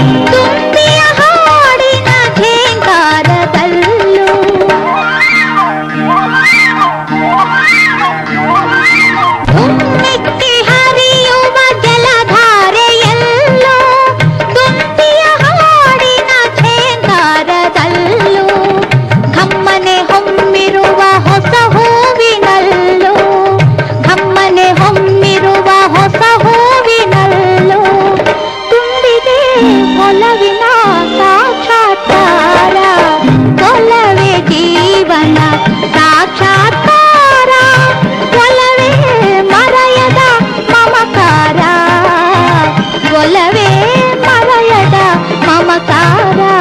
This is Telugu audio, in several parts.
Thank. తారా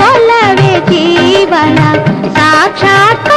కొలవే జీవన సాక్షాత్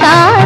பார்த்தா